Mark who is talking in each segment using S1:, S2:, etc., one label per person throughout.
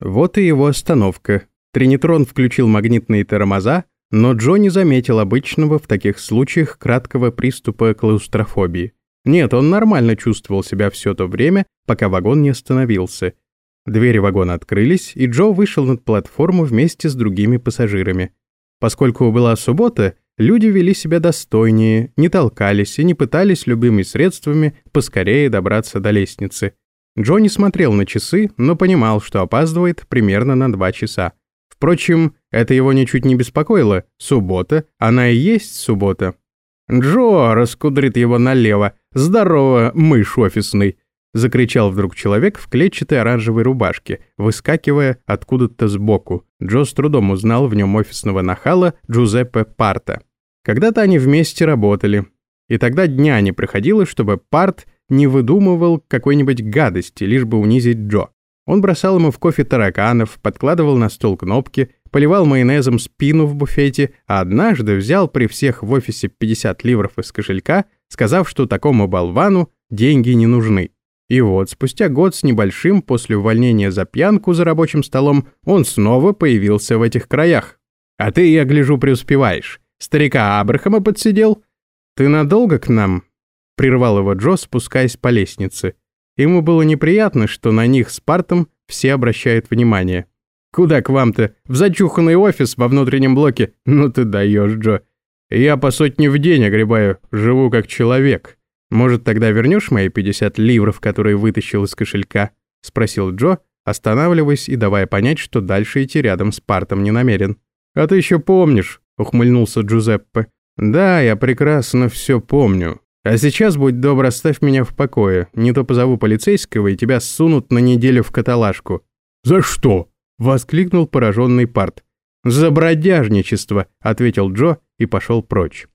S1: Вот и его остановка. Тринитрон включил магнитные тормоза, но Джо не заметил обычного в таких случаях краткого приступа клаустрофобии. Нет, он нормально чувствовал себя все то время, пока вагон не остановился. Двери вагона открылись, и Джо вышел над платформу вместе с другими пассажирами. Поскольку была суббота, люди вели себя достойнее, не толкались и не пытались любыми средствами поскорее добраться до лестницы. Джо не смотрел на часы, но понимал, что опаздывает примерно на два часа. Впрочем, это его ничуть не беспокоило. Суббота, она и есть суббота. «Джо!» — раскудрит его налево. «Здорово, мышь офисный!» — закричал вдруг человек в клетчатой оранжевой рубашке, выскакивая откуда-то сбоку. Джо с трудом узнал в нем офисного нахала Джузеппе Парта. Когда-то они вместе работали. И тогда дня не проходило, чтобы Парт не выдумывал какой-нибудь гадости, лишь бы унизить Джо. Он бросал ему в кофе тараканов, подкладывал на стол кнопки, поливал майонезом спину в буфете, а однажды взял при всех в офисе 50 ливров из кошелька, сказав, что такому болвану деньги не нужны. И вот, спустя год с небольшим после увольнения за пьянку за рабочим столом, он снова появился в этих краях. «А ты, я гляжу, преуспеваешь. Старика Абрахама подсидел? Ты надолго к нам?» Прервал его Джо, спускаясь по лестнице. Ему было неприятно, что на них с Партом все обращают внимание. «Куда к вам-то? В зачуханный офис во внутреннем блоке? Ну ты даешь, Джо. Я по сотне в день огребаю, живу как человек. Может, тогда вернешь мои 50 ливров, которые вытащил из кошелька?» — спросил Джо, останавливаясь и давая понять, что дальше идти рядом с Партом не намерен. «А ты еще помнишь?» — ухмыльнулся Джузеппе. «Да, я прекрасно все помню. А сейчас, будь добр, оставь меня в покое. Не то позову полицейского, и тебя сунут на неделю в каталажку». «За что?» — воскликнул пораженный Парт. «За бродяжничество», — ответил Джо и пошел прочь.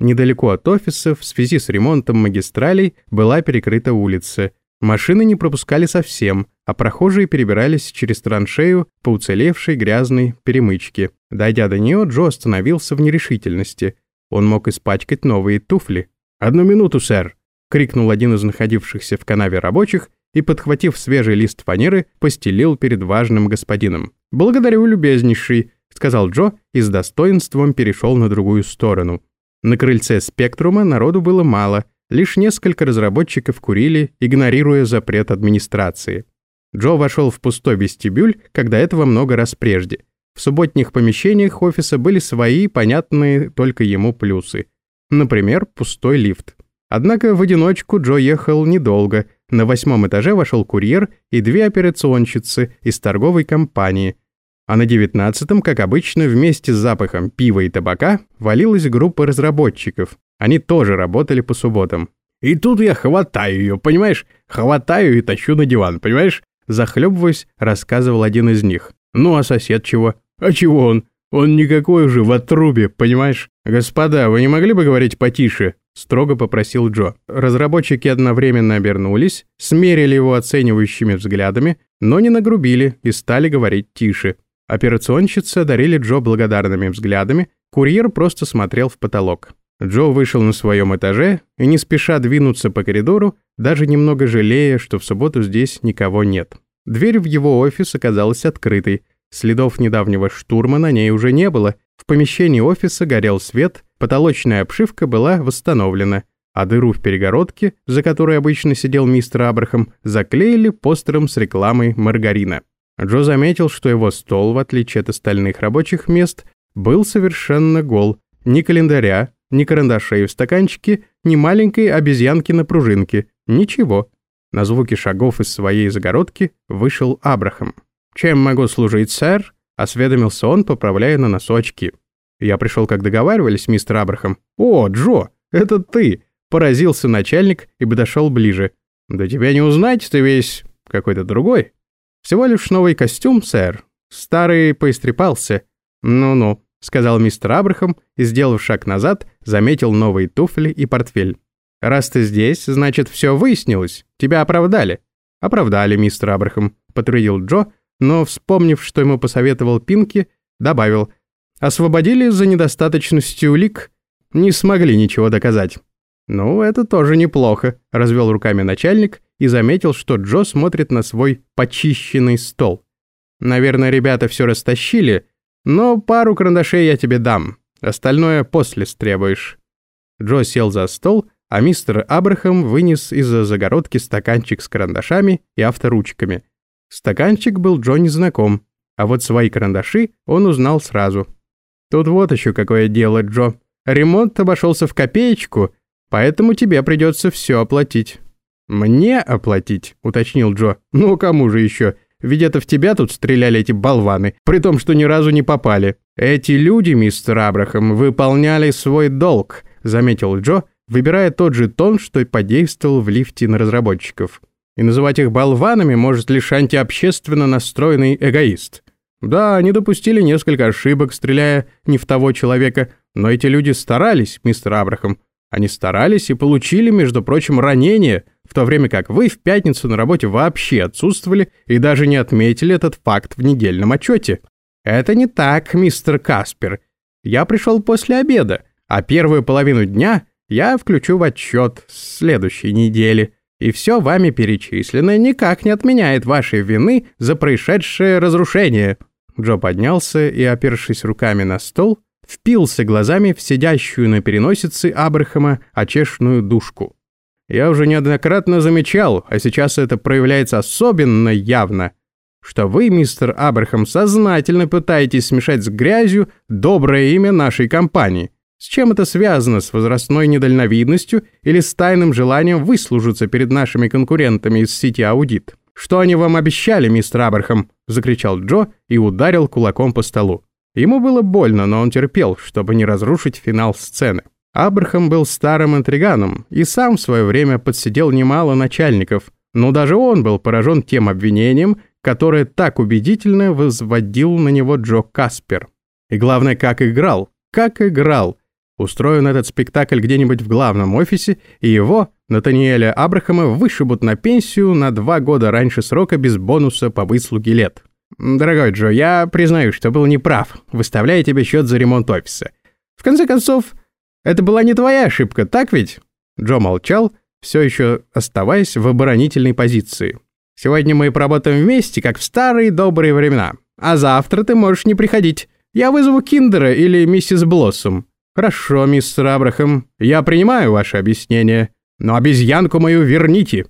S1: Недалеко от офиса, в связи с ремонтом магистралей, была перекрыта улица. Машины не пропускали совсем, а прохожие перебирались через траншею по уцелевшей грязной перемычке. Дойдя до нее, Джо остановился в нерешительности. Он мог испачкать новые туфли. «Одну минуту, сэр!» — крикнул один из находившихся в канаве рабочих и, подхватив свежий лист фанеры, постелил перед важным господином. «Благодарю, любезнейший», — сказал Джо и с достоинством перешел на другую сторону. На крыльце «Спектрума» народу было мало, лишь несколько разработчиков курили, игнорируя запрет администрации. Джо вошел в пустой вестибюль, когда этого много раз прежде. В субботних помещениях офиса были свои, понятные только ему плюсы — Например, пустой лифт. Однако в одиночку Джо ехал недолго. На восьмом этаже вошел курьер и две операционщицы из торговой компании. А на девятнадцатом, как обычно, вместе с запахом пива и табака валилась группа разработчиков. Они тоже работали по субботам. «И тут я хватаю ее, понимаешь? Хватаю и тащу на диван, понимаешь?» Захлебываясь, рассказывал один из них. «Ну а сосед чего? А чего он? Он никакой уже в отрубе, понимаешь? Господа, вы не могли бы говорить потише? Строго попросил Джо. Разработчики одновременно обернулись, смерили его оценивающими взглядами, но не нагрубили и стали говорить тише. Операционщицы одарили Джо благодарными взглядами, курьер просто смотрел в потолок. Джо вышел на своем этаже и не спеша двинуться по коридору, даже немного жалея, что в субботу здесь никого нет. Дверь в его офис оказалась открытой, Следов недавнего штурма на ней уже не было. В помещении офиса горел свет, потолочная обшивка была восстановлена, а дыру в перегородке, за которой обычно сидел мистер Абрахам, заклеили постером с рекламой маргарина. Джо заметил, что его стол, в отличие от остальных рабочих мест, был совершенно гол. Ни календаря, ни карандашей в стаканчике, ни маленькой обезьянки на пружинке. Ничего. На звуки шагов из своей загородки вышел Абрахам. «Чем могу служить, сэр?» — осведомился он, поправляя на носочки. «Я пришел, как договаривались, мистер Абрахам». «О, Джо, это ты!» — поразился начальник и подошел ближе. «Да тебя не узнать, ты весь какой-то другой. Всего лишь новый костюм, сэр. Старый поистрепался». «Ну-ну», — сказал мистер Абрахам и, сделав шаг назад, заметил новые туфли и портфель. «Раз ты здесь, значит, все выяснилось. Тебя оправдали». «Оправдали, мистер Абрахам», — потрудил Джо, но, вспомнив, что ему посоветовал Пинки, добавил «Освободили за недостаточностью улик, не смогли ничего доказать». «Ну, это тоже неплохо», — развел руками начальник и заметил, что Джо смотрит на свой почищенный стол. Наверное, ребята все растащили, но пару карандашей я тебе дам. Остальное после стребуешь». Джо сел за стол, а мистер Абрахам вынес из-за загородки стаканчик с карандашами и авторучками. Стаканчик был Джо знаком, а вот свои карандаши он узнал сразу. «Тут вот еще какое дело, Джо. Ремонт обошелся в копеечку, поэтому тебе придется все оплатить». «Мне оплатить?» — уточнил Джо. «Ну, кому же еще? Ведь это в тебя тут стреляли эти болваны, при том, что ни разу не попали. Эти люди, мистер Абрахам, выполняли свой долг», — заметил Джо, выбирая тот же тон, что и подействовал в лифте на разработчиков. «И называть их болванами может лишь антиобщественно настроенный эгоист». Да, они допустили несколько ошибок, стреляя не в того человека, но эти люди старались, мистер Абрахам. Они старались и получили, между прочим, ранения, в то время как вы в пятницу на работе вообще отсутствовали и даже не отметили этот факт в недельном отчете. Это не так, мистер Каспер. Я пришел после обеда, а первую половину дня я включу в отчет следующей недели. И все вами перечисленное никак не отменяет вашей вины за происшедшее разрушение. Джо поднялся и, опершись руками на стол, впился глазами в сидящую на переносице Абрахама очешную душку. Я уже неоднократно замечал, а сейчас это проявляется особенно явно, что вы, мистер Абрахам, сознательно пытаетесь смешать с грязью доброе имя нашей компании. С чем это связано? С возрастной недальновидностью или с тайным желанием выслужиться перед нашими конкурентами из сети «Аудит»? «Что они вам обещали, мистер Абрахам?» – закричал Джо и ударил кулаком по столу. Ему было больно, но он терпел, чтобы не разрушить финал сцены. Абрахам был старым интриганом и сам в свое время подсидел немало начальников, но даже он был поражен тем обвинением, которое так убедительно возводил на него Джо Каспер. И главное, как играл, как играл. Устроен этот спектакль где-нибудь в главном офисе, и его, Натаниэля Абрахама, вышибут на пенсию на два года раньше срока без бонуса по выслуге лет. Дорогой Джо, я признаю, что был неправ, выставляя тебе счет за ремонт офиса. В конце концов, это была не твоя ошибка, так ведь? Джо молчал, все еще оставаясь в оборонительной позиции. Сегодня мы поработаем вместе, как в старые добрые времена. А завтра ты можешь не приходить. Я вызову Киндера или миссис Блоссом. «Хорошо, мистер Абрахам, я принимаю ваше объяснение, но обезьянку мою верните».